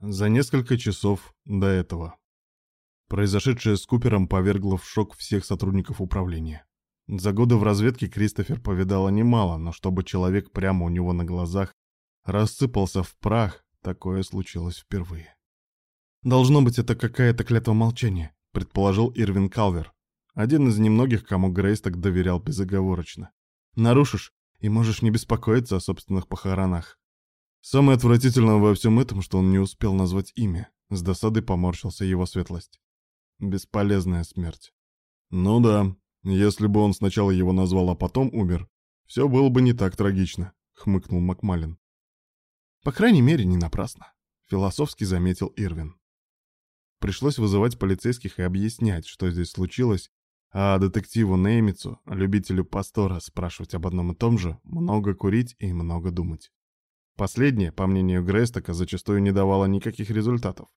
За несколько часов до этого. Произошедшее с Купером повергло в шок всех сотрудников управления. За годы в разведке Кристофер повидала немало, но чтобы человек прямо у него на глазах рассыпался в прах, такое случилось впервые. «Должно быть, это какая-то клятва молчания», — предположил Ирвин Калвер, один из немногих, кому Грейс так доверял безоговорочно. «Нарушишь, и можешь не беспокоиться о собственных похоронах». Самое отвратительное во всем этом, что он не успел назвать имя. С досадой поморщился его светлость. Бесполезная смерть. Ну да, если бы он сначала его назвал, а потом умер, все было бы не так трагично, хмыкнул Макмалин. По крайней мере, не напрасно, философски заметил Ирвин. Пришлось вызывать полицейских и объяснять, что здесь случилось, а детективу Неймицу, любителю пастора, спрашивать об одном и том же, много курить и много думать. Последнее, по мнению Грейстока, зачастую не давало никаких результатов.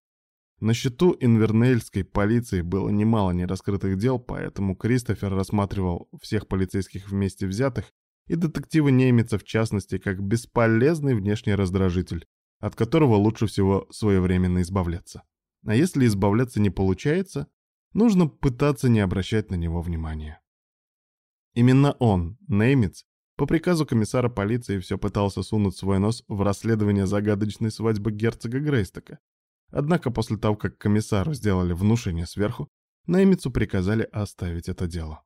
На счету инвернельской полиции было немало нераскрытых дел, поэтому Кристофер рассматривал всех полицейских вместе взятых и детектива немеца в частности как бесполезный внешний раздражитель, от которого лучше всего своевременно избавляться. А если избавляться не получается, нужно пытаться не обращать на него внимания. Именно он, Неймец, по приказу комиссара полиции все пытался сунуть свой нос в расследование загадочной свадьбы герцога Грейстока, Однако после того, как комиссару сделали внушение сверху, Наймицу приказали оставить это дело.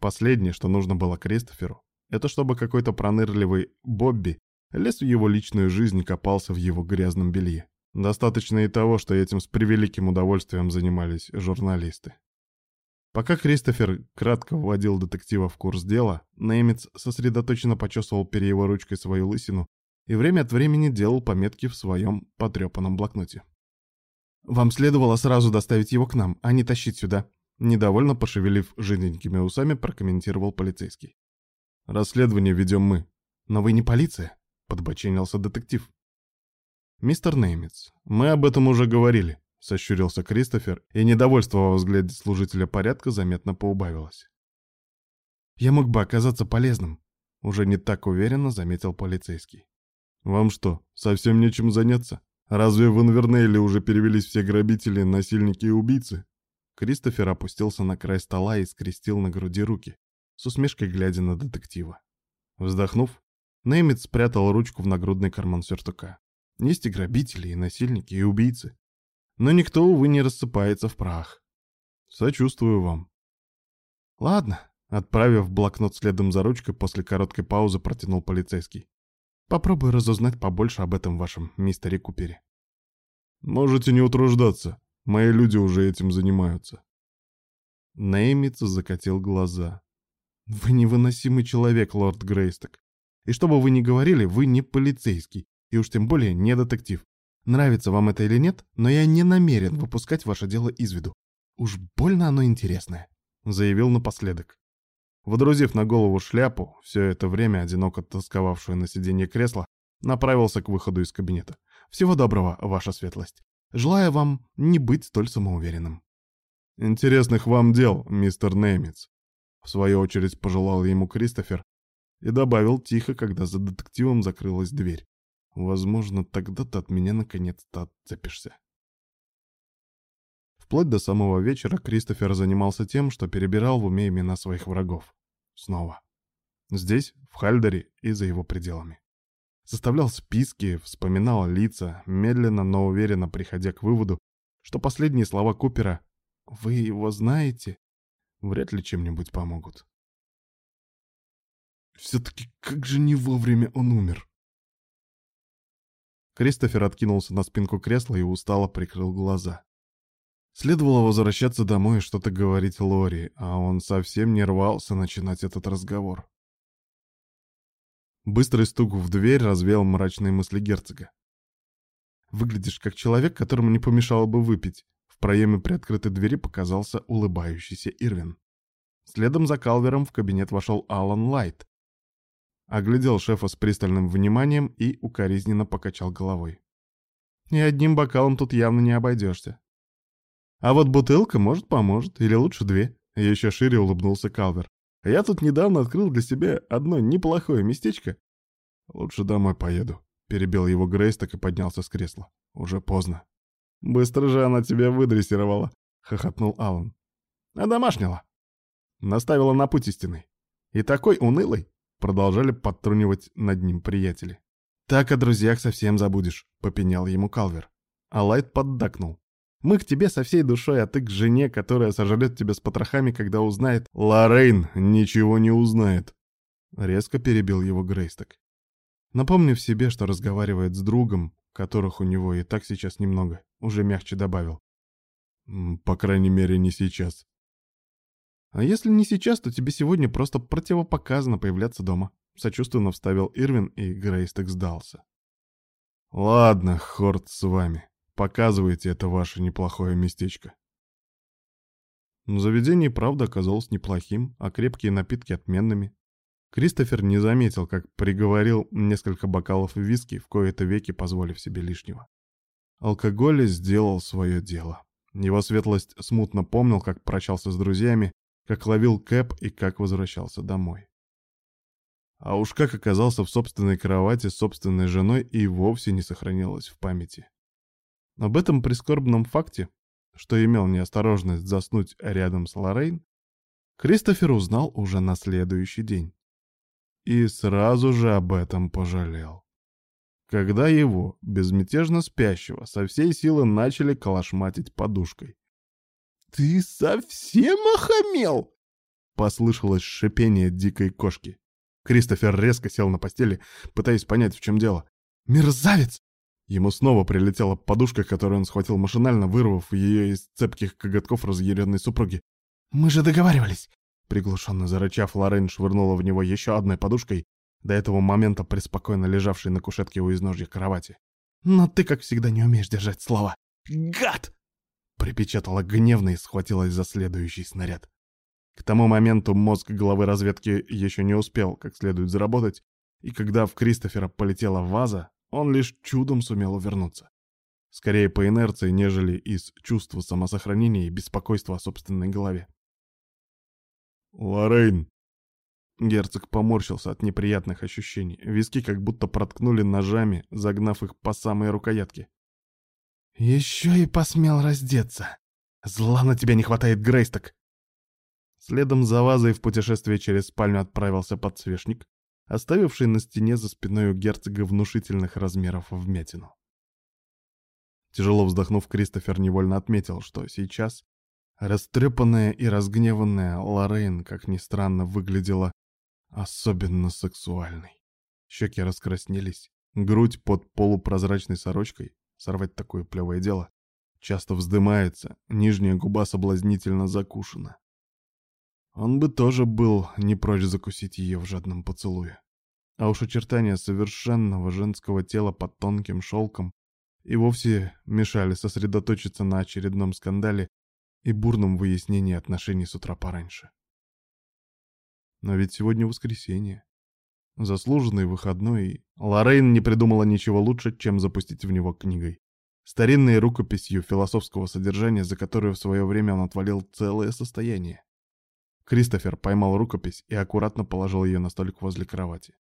Последнее, что нужно было Кристоферу, это чтобы какой-то пронырливый Бобби лез в его личную жизнь и копался в его грязном белье. Достаточно и того, что этим с превеликим удовольствием занимались журналисты. Пока Кристофер кратко вводил детектива в курс дела, Неймец сосредоточенно почесывал перьевой ручкой свою лысину и время от времени делал пометки в своем потрепанном блокноте. «Вам следовало сразу доставить его к нам, а не тащить сюда», недовольно пошевелив жиденькими усами, прокомментировал полицейский. «Расследование ведем мы». «Но вы не полиция», — подбоченился детектив. «Мистер Неймитс, мы об этом уже говорили», — сощурился Кристофер, и недовольство во взгляде служителя порядка заметно поубавилось. «Я мог бы оказаться полезным», — уже не так уверенно заметил полицейский. «Вам что, совсем нечем заняться? Разве в Инвернейле уже перевелись все грабители, насильники и убийцы?» Кристофер опустился на край стола и скрестил на груди руки, с усмешкой глядя на детектива. Вздохнув, Неймит спрятал ручку в нагрудный карман сюртука. Есть и грабители, и насильники, и убийцы. Но никто, увы, не рассыпается в прах. Сочувствую вам. Ладно, отправив блокнот следом за ручкой, после короткой паузы протянул полицейский. Попробую разузнать побольше об этом вашем мистере Купере. Можете не утруждаться. Мои люди уже этим занимаются. Неймиц закатил глаза. Вы невыносимый человек, лорд Грейсток. И что бы вы ни говорили, вы не полицейский, и уж тем более не детектив. Нравится вам это или нет, но я не намерен выпускать ваше дело из виду. Уж больно оно интересное, заявил напоследок. Водрузив на голову шляпу, все это время одиноко тосковавшую на сиденье кресла, направился к выходу из кабинета. «Всего доброго, ваша светлость. Желаю вам не быть столь самоуверенным». «Интересных вам дел, мистер Неймитс», — в свою очередь пожелал ему Кристофер и добавил тихо, когда за детективом закрылась дверь. «Возможно, тогда ты от меня наконец-то отцепишься». Вплоть до самого вечера Кристофер занимался тем, что перебирал в уме имена своих врагов. Снова. Здесь, в Хальдере и за его пределами. Составлял списки, вспоминал лица, медленно, но уверенно приходя к выводу, что последние слова Купера «Вы его знаете?» вряд ли чем-нибудь помогут. Все-таки как же не вовремя он умер. Кристофер откинулся на спинку кресла и устало прикрыл глаза. Следовало возвращаться домой и что-то говорить Лори, а он совсем не рвался начинать этот разговор. Быстрый стук в дверь развеял мрачные мысли герцога. «Выглядишь как человек, которому не помешало бы выпить». В проеме приоткрытой двери показался улыбающийся Ирвин. Следом за Калвером в кабинет вошел Алан Лайт. Оглядел шефа с пристальным вниманием и укоризненно покачал головой. «И одним бокалом тут явно не обойдешься. А вот бутылка, может, поможет, или лучше две. Еще шире улыбнулся Калвер. Я тут недавно открыл для себя одно неплохое местечко. Лучше домой поеду. Перебил его Грейс, так и поднялся с кресла. уже поздно. Быстро же она тебя выдрессировала, хохотнул Алан. А домашняла. Наставила на путь истинный. И такой унылый, продолжали подтрунивать над ним приятели. «Так о друзьях совсем забудешь», — попенял ему Калвер. А Лайт поддакнул. «Мы к тебе со всей душой, а ты к жене, которая сожрет тебя с потрохами, когда узнает...» «Лоррейн ничего не узнает», — резко перебил его Грейсток. Напомнив себе, что разговаривает с другом, которых у него и так сейчас немного, уже мягче добавил. «По крайней мере, не сейчас». «А если не сейчас, то тебе сегодня просто противопоказано появляться дома», — сочувственно вставил Ирвин, и Грейсток сдался. «Ладно, Хорт с вами. Показывайте это ваше неплохое местечко». Заведение, правда, оказалось неплохим, а крепкие напитки отменными. Кристофер не заметил, как приговорил несколько бокалов виски, в кои-то веки позволив себе лишнего. Алкоголь сделал свое дело. Его светлость смутно помнил, как прощался с друзьями, как ловил кэп и как возвращался домой. А уж как оказался в собственной кровати с собственной женой и вовсе не сохранилось в памяти. Об этом прискорбном факте, что имел неосторожность заснуть рядом с Лоррейн, Кристофер узнал уже на следующий день. И сразу же об этом пожалел. Когда его, безмятежно спящего, со всей силы начали калашматить подушкой. «Ты совсем охамел?» — послышалось шипение дикой кошки. Кристофер резко сел на постели, пытаясь понять, в чем дело. «Мерзавец!» Ему снова прилетела подушка, которую он схватил машинально, вырвав ее из цепких коготков разъяренной супруги. «Мы же договаривались!» Приглушенно зарычав, Лорен швырнула в него еще одной подушкой, до этого момента преспокойно лежавшей на кушетке у изножья кровати. «Но ты, как всегда, не умеешь держать слова! Гад!» Припечатала гневно и схватилась за следующий снаряд. К тому моменту мозг главы разведки еще не успел как следует заработать, и когда в Кристофера полетела ваза, он лишь чудом сумел увернуться. Скорее по инерции, нежели из чувства самосохранения и беспокойства о собственной голове. «Лоррейн!» Герцог поморщился от неприятных ощущений. Виски как будто проткнули ножами, загнав их по самые рукоятки. «Еще и посмел раздеться! Зла на тебя не хватает, Грейсток!» Следом за вазой в путешествие через спальню отправился подсвечник, оставивший на стене за спиной у герцога внушительных размеров вмятину. Тяжело вздохнув, Кристофер невольно отметил, что сейчас растрепанная и разгневанная Лоррейн, как ни странно, выглядела особенно сексуальной. Щеки раскраснелись, грудь под полупрозрачной сорочкой, сорвать такое плевое дело, часто вздымается, нижняя губа соблазнительно закушена. Он бы тоже был не прочь закусить ее в жадном поцелуе. А уж очертания совершенного женского тела под тонким шелком и вовсе мешали сосредоточиться на очередном скандале и бурном выяснении отношений с утра пораньше. Но ведь сегодня воскресенье. Заслуженный выходной, Лоррейн не придумала ничего лучше, чем запустить в него книгой. Старинной рукописью философского содержания, за которую в свое время он отвалил целое состояние. Кристофер поймал рукопись и аккуратно положил ее на столик возле кровати.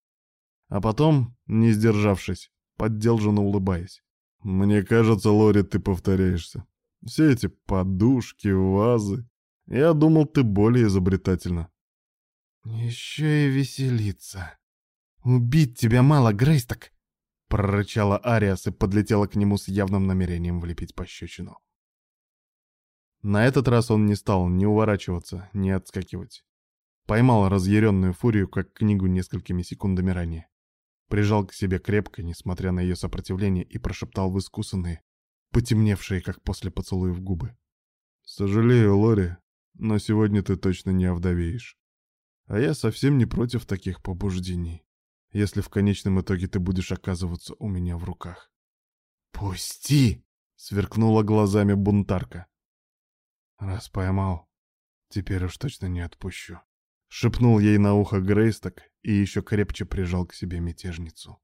А потом, не сдержавшись, поддел жену, улыбаясь. «Мне кажется, Лори, ты повторяешься. Все эти подушки, вазы. Я думал, ты более изобретательна». «Еще и веселиться. Убить тебя мало, Грейсток!» прорычала Ариас и подлетела к нему с явным намерением влепить пощечину. На этот раз он не стал ни уворачиваться, ни отскакивать. Поймал разъяренную фурию, как книгу несколькими секундами ранее. Прижал к себе крепко, несмотря на ее сопротивление, и прошептал в искусанные, потемневшие, как после поцелуев губы. «Сожалею, Лори, но сегодня ты точно не овдовеешь. А я совсем не против таких побуждений, если в конечном итоге ты будешь оказываться у меня в руках». «Пусти!» — сверкнула глазами бунтарка. Раз поймал, теперь уж точно не отпущу. Шепнул ей на ухо Грейсток и еще крепче прижал к себе мятежницу.